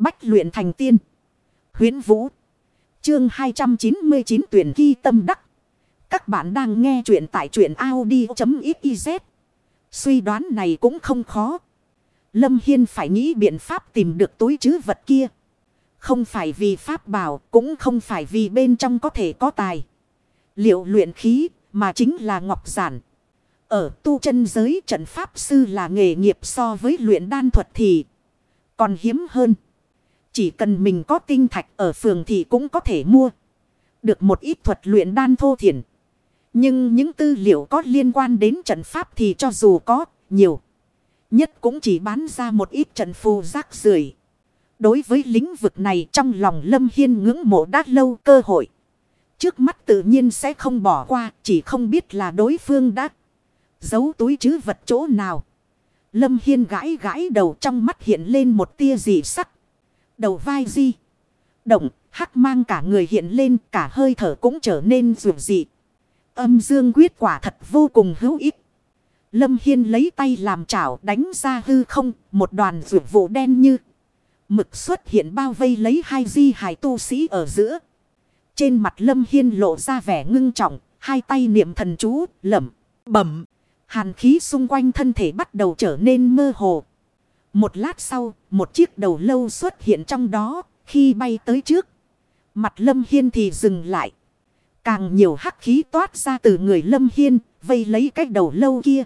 Bách luyện thành tiên. huyễn Vũ. Chương 299 tuyển ghi tâm đắc. Các bạn đang nghe truyện tại truyện Audi.xyz. Suy đoán này cũng không khó. Lâm Hiên phải nghĩ biện pháp tìm được túi chứ vật kia. Không phải vì pháp bảo, cũng không phải vì bên trong có thể có tài. Liệu luyện khí, mà chính là ngọc giản. Ở tu chân giới trận pháp sư là nghề nghiệp so với luyện đan thuật thì còn hiếm hơn. Chỉ cần mình có tinh thạch ở phường thì cũng có thể mua. Được một ít thuật luyện đan thô thiển. Nhưng những tư liệu có liên quan đến trận pháp thì cho dù có nhiều. Nhất cũng chỉ bán ra một ít trận phù rác rưởi Đối với lĩnh vực này trong lòng Lâm Hiên ngưỡng mộ đã lâu cơ hội. Trước mắt tự nhiên sẽ không bỏ qua, chỉ không biết là đối phương đã giấu túi chứ vật chỗ nào. Lâm Hiên gãi gãi đầu trong mắt hiện lên một tia dị sắc. Đầu vai di. Động, hắc mang cả người hiện lên, cả hơi thở cũng trở nên rượu dị. Âm dương quyết quả thật vô cùng hữu ích. Lâm Hiên lấy tay làm chảo đánh ra hư không, một đoàn rượu vụ đen như. Mực xuất hiện bao vây lấy hai di hải tu sĩ ở giữa. Trên mặt Lâm Hiên lộ ra vẻ ngưng trọng, hai tay niệm thần chú, lẩm bẩm. Hàn khí xung quanh thân thể bắt đầu trở nên mơ hồ. Một lát sau, một chiếc đầu lâu xuất hiện trong đó, khi bay tới trước. Mặt Lâm Hiên thì dừng lại. Càng nhiều hắc khí toát ra từ người Lâm Hiên, vây lấy cái đầu lâu kia.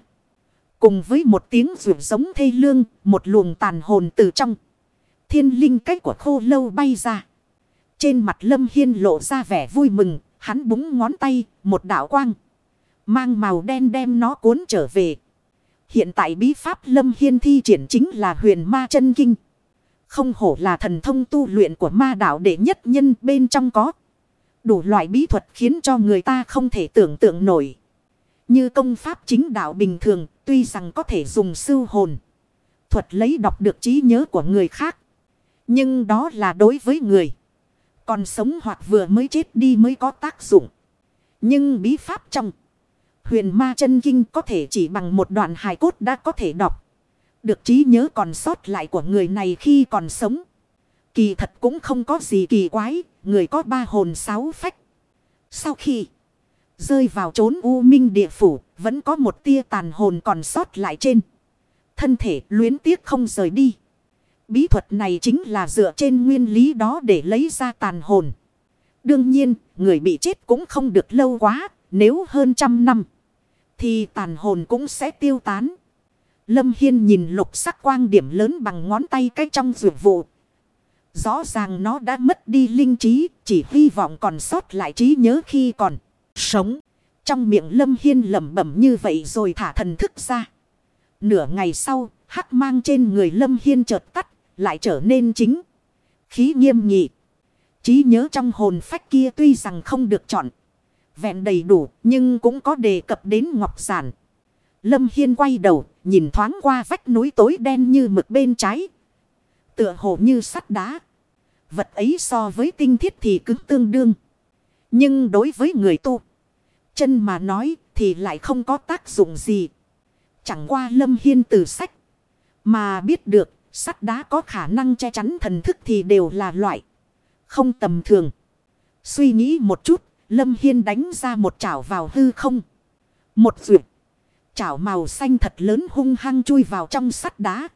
Cùng với một tiếng rượu giống thê lương, một luồng tàn hồn từ trong. Thiên linh cách của khô lâu bay ra. Trên mặt Lâm Hiên lộ ra vẻ vui mừng, hắn búng ngón tay, một đạo quang. Mang màu đen đem nó cuốn trở về. Hiện tại bí pháp Lâm Hiên thi triển chính là huyền ma chân kinh. Không hổ là thần thông tu luyện của ma đạo đệ nhất nhân bên trong có. Đủ loại bí thuật khiến cho người ta không thể tưởng tượng nổi. Như công pháp chính đạo bình thường, tuy rằng có thể dùng sư hồn. Thuật lấy đọc được trí nhớ của người khác. Nhưng đó là đối với người. Còn sống hoặc vừa mới chết đi mới có tác dụng. Nhưng bí pháp trong huyền ma chân kinh có thể chỉ bằng một đoạn hài cốt đã có thể đọc. Được trí nhớ còn sót lại của người này khi còn sống. Kỳ thật cũng không có gì kỳ quái, người có ba hồn sáu phách. Sau khi rơi vào chốn u minh địa phủ, vẫn có một tia tàn hồn còn sót lại trên. Thân thể luyến tiếc không rời đi. Bí thuật này chính là dựa trên nguyên lý đó để lấy ra tàn hồn. Đương nhiên, người bị chết cũng không được lâu quá, nếu hơn trăm năm. Thì tàn hồn cũng sẽ tiêu tán. Lâm Hiên nhìn lục sắc quang điểm lớn bằng ngón tay cách trong rượu vụ. Rõ ràng nó đã mất đi linh trí, chỉ hy vọng còn sót lại trí nhớ khi còn sống. Trong miệng Lâm Hiên lẩm bẩm như vậy rồi thả thần thức ra. Nửa ngày sau, hắc mang trên người Lâm Hiên chợt tắt, lại trở nên chính. Khí nghiêm nghị. Trí nhớ trong hồn phách kia tuy rằng không được chọn. Vẹn đầy đủ, nhưng cũng có đề cập đến ngọc giản. Lâm Hiên quay đầu, nhìn thoáng qua vách núi tối đen như mực bên trái. Tựa hồ như sắt đá. Vật ấy so với tinh thiết thì cứng tương đương. Nhưng đối với người tu. Chân mà nói thì lại không có tác dụng gì. Chẳng qua Lâm Hiên từ sách. Mà biết được, sắt đá có khả năng che chắn thần thức thì đều là loại. Không tầm thường. Suy nghĩ một chút Lâm Hiên đánh ra một chảo vào hư không. Một vượt. Chảo màu xanh thật lớn hung hăng chui vào trong sắt đá.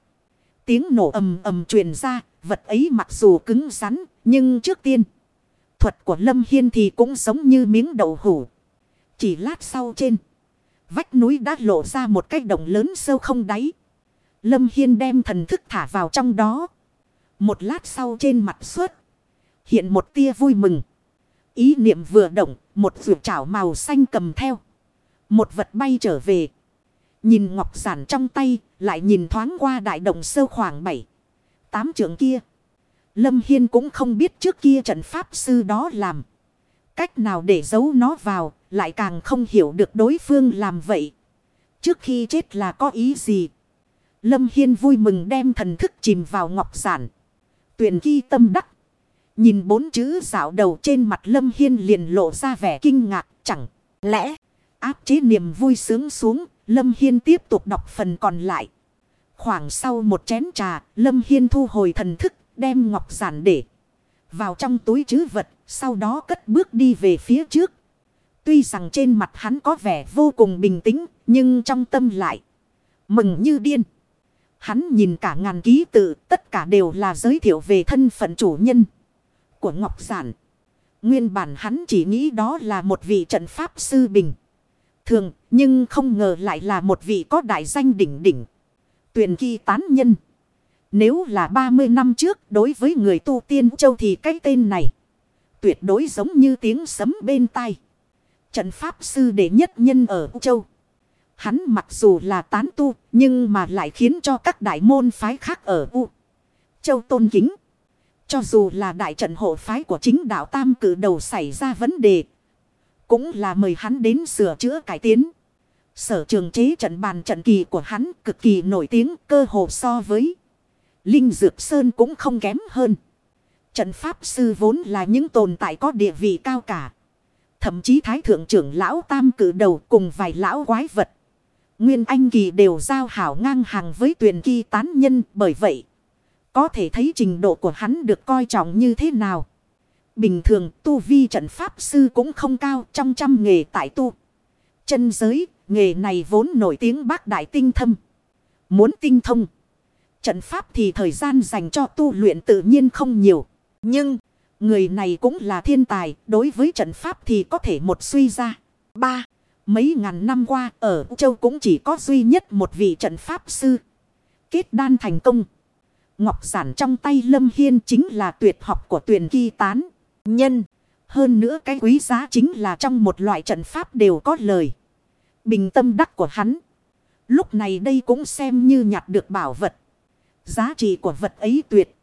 Tiếng nổ ầm ầm truyền ra. Vật ấy mặc dù cứng rắn. Nhưng trước tiên. Thuật của Lâm Hiên thì cũng giống như miếng đậu hủ. Chỉ lát sau trên. Vách núi đã lộ ra một cái động lớn sâu không đáy. Lâm Hiên đem thần thức thả vào trong đó. Một lát sau trên mặt suốt. Hiện một tia vui mừng. Ý niệm vừa động, một vượt chảo màu xanh cầm theo. Một vật bay trở về. Nhìn ngọc giản trong tay, lại nhìn thoáng qua đại động sâu khoảng 7. Tám trưởng kia. Lâm Hiên cũng không biết trước kia trận pháp sư đó làm. Cách nào để giấu nó vào, lại càng không hiểu được đối phương làm vậy. Trước khi chết là có ý gì? Lâm Hiên vui mừng đem thần thức chìm vào ngọc giản. Tuyển ghi tâm đắc. Nhìn bốn chữ dạo đầu trên mặt Lâm Hiên liền lộ ra vẻ kinh ngạc, chẳng lẽ áp chế niềm vui sướng xuống, Lâm Hiên tiếp tục đọc phần còn lại. Khoảng sau một chén trà, Lâm Hiên thu hồi thần thức, Đem ngọc giản để vào trong túi chứ vật. Sau đó cất bước đi về phía trước. Tuy rằng trên mặt hắn có vẻ vô cùng bình tĩnh. Nhưng trong tâm lại mừng như điên. Hắn nhìn cả ngàn ký tự. Tất cả đều là giới thiệu về thân phận chủ nhân của ngọc giản. Nguyên bản hắn chỉ nghĩ đó là một vị trận pháp sư bình. Thường, nhưng không ngờ lại là một vị có đại danh đỉnh đỉnh. Tuyền kỳ tán nhân. Nếu là 30 năm trước đối với người tu tiên châu thì cái tên này. Tuyệt đối giống như tiếng sấm bên tai. Trận pháp sư đệ nhất nhân ở châu. Hắn mặc dù là tán tu nhưng mà lại khiến cho các đại môn phái khác ở U. Châu tôn kính. Cho dù là đại trận hộ phái của chính đạo Tam cử đầu xảy ra vấn đề. Cũng là mời hắn đến sửa chữa cải tiến. Sở trường chế trận bàn trận kỳ của hắn cực kỳ nổi tiếng, cơ hồ so với. Linh Dược Sơn cũng không kém hơn. Trận pháp sư vốn là những tồn tại có địa vị cao cả. Thậm chí thái thượng trưởng lão tam cử đầu cùng vài lão quái vật. Nguyên Anh Kỳ đều giao hảo ngang hàng với tuyển kỳ tán nhân, bởi vậy. Có thể thấy trình độ của hắn được coi trọng như thế nào. Bình thường tu vi trận pháp sư cũng không cao trong trăm nghề tại tu. Chân giới, nghề này vốn nổi tiếng bác đại tinh thâm. Muốn tinh thông. Trận pháp thì thời gian dành cho tu luyện tự nhiên không nhiều. Nhưng, người này cũng là thiên tài, đối với trận pháp thì có thể một suy ra. Ba, mấy ngàn năm qua ở châu cũng chỉ có duy nhất một vị trận pháp sư. Kết đan thành công. Ngọc giản trong tay Lâm Hiên chính là tuyệt học của tuyển kỳ tán. Nhân. Hơn nữa cái quý giá chính là trong một loại trận pháp đều có lời. Bình tâm đắc của hắn. Lúc này đây cũng xem như nhặt được bảo vật. Giá trị của vật ấy tuyệt.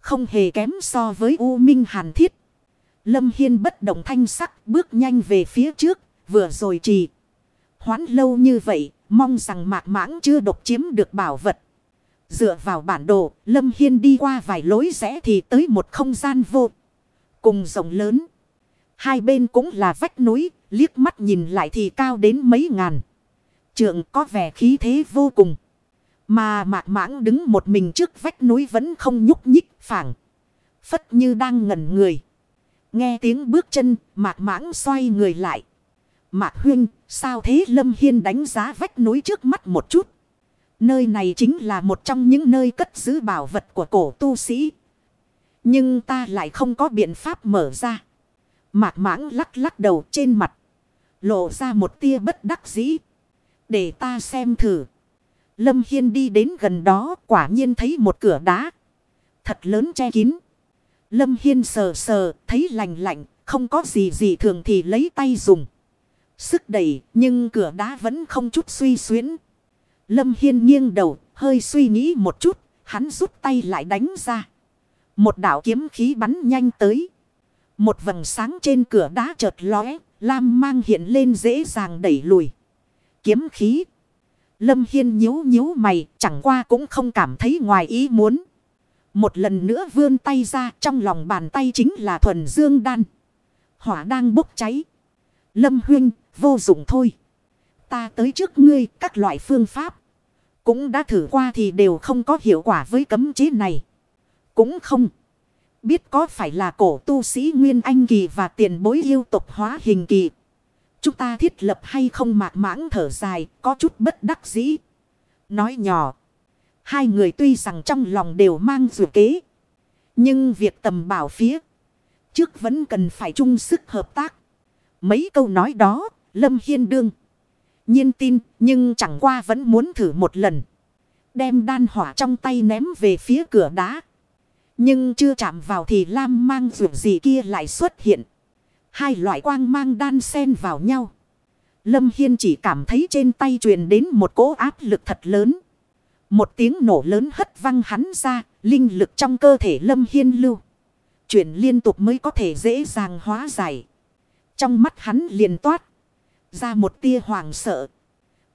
Không hề kém so với U Minh Hàn Thiết. Lâm Hiên bất động thanh sắc bước nhanh về phía trước. Vừa rồi trì. Hoán lâu như vậy. Mong rằng mạc mãng chưa độc chiếm được bảo vật. Dựa vào bản đồ, Lâm Hiên đi qua vài lối rẽ thì tới một không gian vô. Cùng rộng lớn. Hai bên cũng là vách núi, liếc mắt nhìn lại thì cao đến mấy ngàn. Trượng có vẻ khí thế vô cùng. Mà mạc mãng đứng một mình trước vách núi vẫn không nhúc nhích phẳng. Phất như đang ngẩn người. Nghe tiếng bước chân, mạc mãng xoay người lại. Mạc huyên, sao thế Lâm Hiên đánh giá vách núi trước mắt một chút. Nơi này chính là một trong những nơi cất giữ bảo vật của cổ tu sĩ. Nhưng ta lại không có biện pháp mở ra. Mạc mãng lắc lắc đầu trên mặt. Lộ ra một tia bất đắc dĩ. Để ta xem thử. Lâm Hiên đi đến gần đó, quả nhiên thấy một cửa đá. Thật lớn che kín. Lâm Hiên sờ sờ, thấy lành lạnh. Không có gì gì thường thì lấy tay dùng. Sức đẩy, nhưng cửa đá vẫn không chút suy xuyến. Lâm Hiên nghiêng đầu, hơi suy nghĩ một chút, hắn rút tay lại đánh ra. Một đạo kiếm khí bắn nhanh tới. Một vầng sáng trên cửa đá chợt lóe, lam mang hiện lên dễ dàng đẩy lùi. Kiếm khí. Lâm Hiên nhíu nhíu mày, chẳng qua cũng không cảm thấy ngoài ý muốn. Một lần nữa vươn tay ra, trong lòng bàn tay chính là thuần dương đan. Hỏa đang bốc cháy. Lâm Huyên, vô dụng thôi. Ta tới trước ngươi các loại phương pháp. Cũng đã thử qua thì đều không có hiệu quả với cấm chế này. Cũng không. Biết có phải là cổ tu sĩ Nguyên Anh Kỳ và tiền bối yêu tục hóa hình kỳ. Chúng ta thiết lập hay không mạc mãng thở dài, có chút bất đắc dĩ. Nói nhỏ. Hai người tuy rằng trong lòng đều mang dù kế. Nhưng việc tầm bảo phía. Trước vẫn cần phải chung sức hợp tác. Mấy câu nói đó, Lâm Hiên đương nhiên tin, nhưng chẳng qua vẫn muốn thử một lần. Đem đan hỏa trong tay ném về phía cửa đá. Nhưng chưa chạm vào thì lam mang dù gì kia lại xuất hiện. Hai loại quang mang đan xen vào nhau. Lâm Hiên chỉ cảm thấy trên tay truyền đến một cỗ áp lực thật lớn. Một tiếng nổ lớn hất văng hắn ra, linh lực trong cơ thể Lâm Hiên lưu. Chuyển liên tục mới có thể dễ dàng hóa giải. Trong mắt hắn liền toát ra một tia hoàng sợ.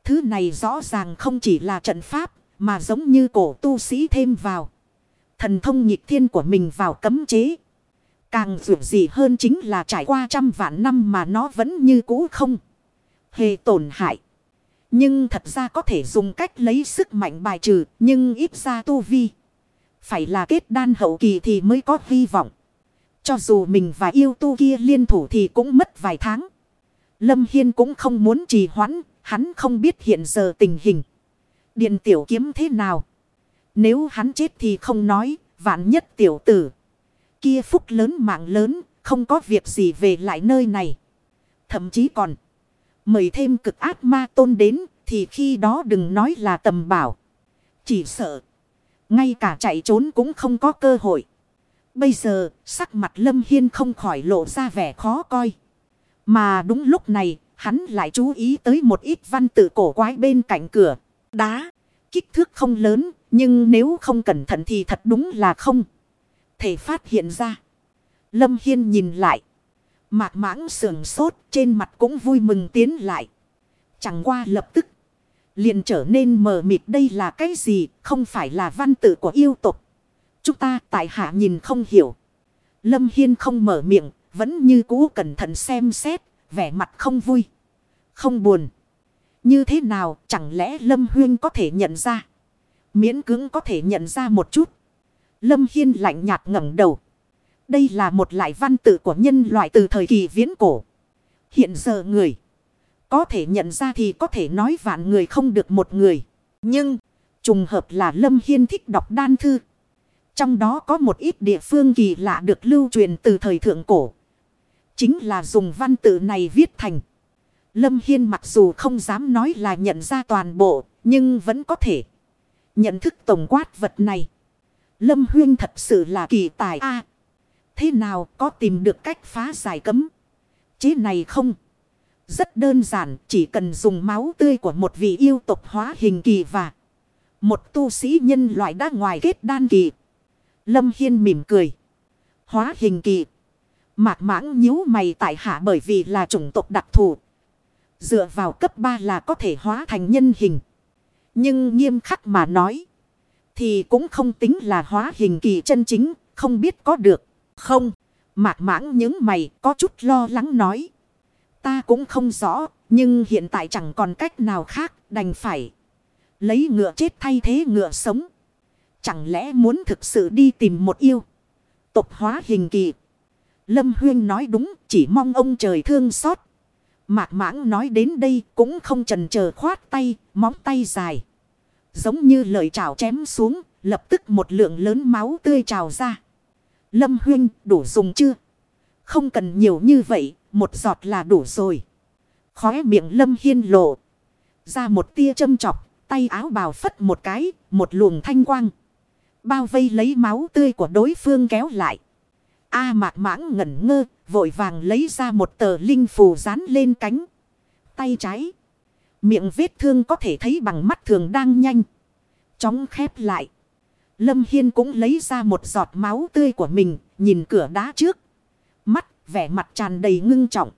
Thứ này rõ ràng không chỉ là trận pháp, mà giống như cổ tu sĩ thêm vào. Thần thông nhịp thiên của mình vào cấm chế. Càng dù gì hơn chính là trải qua trăm vạn năm mà nó vẫn như cũ không. Hề tổn hại. Nhưng thật ra có thể dùng cách lấy sức mạnh bài trừ, nhưng ít ra tu vi. Phải là kết đan hậu kỳ thì mới có hy vọng. Cho dù mình và yêu tu kia liên thủ thì cũng mất vài tháng. Lâm Hiên cũng không muốn trì hoãn. Hắn không biết hiện giờ tình hình. Điện tiểu kiếm thế nào. Nếu hắn chết thì không nói. Vạn nhất tiểu tử. Kia phúc lớn mạng lớn. Không có việc gì về lại nơi này. Thậm chí còn. Mời thêm cực ác ma tôn đến. Thì khi đó đừng nói là tầm bảo. Chỉ sợ. Ngay cả chạy trốn cũng không có cơ hội. Bây giờ, sắc mặt Lâm Hiên không khỏi lộ ra vẻ khó coi. Mà đúng lúc này, hắn lại chú ý tới một ít văn tự cổ quái bên cạnh cửa. Đá, kích thước không lớn, nhưng nếu không cẩn thận thì thật đúng là không. Thể phát hiện ra. Lâm Hiên nhìn lại. Mạc mãng sườn sốt, trên mặt cũng vui mừng tiến lại. Chẳng qua lập tức liền trở nên mờ mịt đây là cái gì, không phải là văn tự của yêu tục. Chúng ta tại hạ nhìn không hiểu. Lâm Hiên không mở miệng, vẫn như cũ cẩn thận xem xét, vẻ mặt không vui, không buồn. Như thế nào, chẳng lẽ Lâm Huyên có thể nhận ra? Miễn cưỡng có thể nhận ra một chút. Lâm Hiên lạnh nhạt ngẩng đầu. Đây là một lại văn tự của nhân loại từ thời kỳ viễn cổ. Hiện giờ người. Có thể nhận ra thì có thể nói vạn người không được một người. Nhưng, trùng hợp là Lâm Hiên thích đọc đan thư. Trong đó có một ít địa phương kỳ lạ được lưu truyền từ thời thượng cổ. Chính là dùng văn tự này viết thành. Lâm Hiên mặc dù không dám nói là nhận ra toàn bộ, nhưng vẫn có thể nhận thức tổng quát vật này. Lâm Huyên thật sự là kỳ tài a Thế nào có tìm được cách phá giải cấm? Chế này không? Rất đơn giản, chỉ cần dùng máu tươi của một vị yêu tộc hóa hình kỳ và một tu sĩ nhân loại đã ngoài kết đan kỳ. Lâm Hiên mỉm cười. Hóa hình kỳ. Mạc mãng nhíu mày tại hạ bởi vì là chủng tộc đặc thù. Dựa vào cấp 3 là có thể hóa thành nhân hình. Nhưng nghiêm khắc mà nói. Thì cũng không tính là hóa hình kỳ chân chính. Không biết có được. Không. Mạc mãng những mày có chút lo lắng nói. Ta cũng không rõ, nhưng hiện tại chẳng còn cách nào khác, đành phải. Lấy ngựa chết thay thế ngựa sống. Chẳng lẽ muốn thực sự đi tìm một yêu. tộc hóa hình kỳ. Lâm Huyên nói đúng, chỉ mong ông trời thương xót. Mạc mãng nói đến đây cũng không trần chờ khoát tay, móng tay dài. Giống như lời trào chém xuống, lập tức một lượng lớn máu tươi trào ra. Lâm Huyên đủ dùng chưa? Không cần nhiều như vậy, một giọt là đủ rồi. Khóe miệng lâm hiên lộ. Ra một tia châm chọc. Tay áo bào phất một cái. Một luồng thanh quang. Bao vây lấy máu tươi của đối phương kéo lại. A mạc mãng ngẩn ngơ. Vội vàng lấy ra một tờ linh phù dán lên cánh. Tay trái. Miệng vết thương có thể thấy bằng mắt thường đang nhanh. Chóng khép lại. Lâm Hiên cũng lấy ra một giọt máu tươi của mình. Nhìn cửa đá trước. Mắt, vẻ mặt tràn đầy ngưng trọng.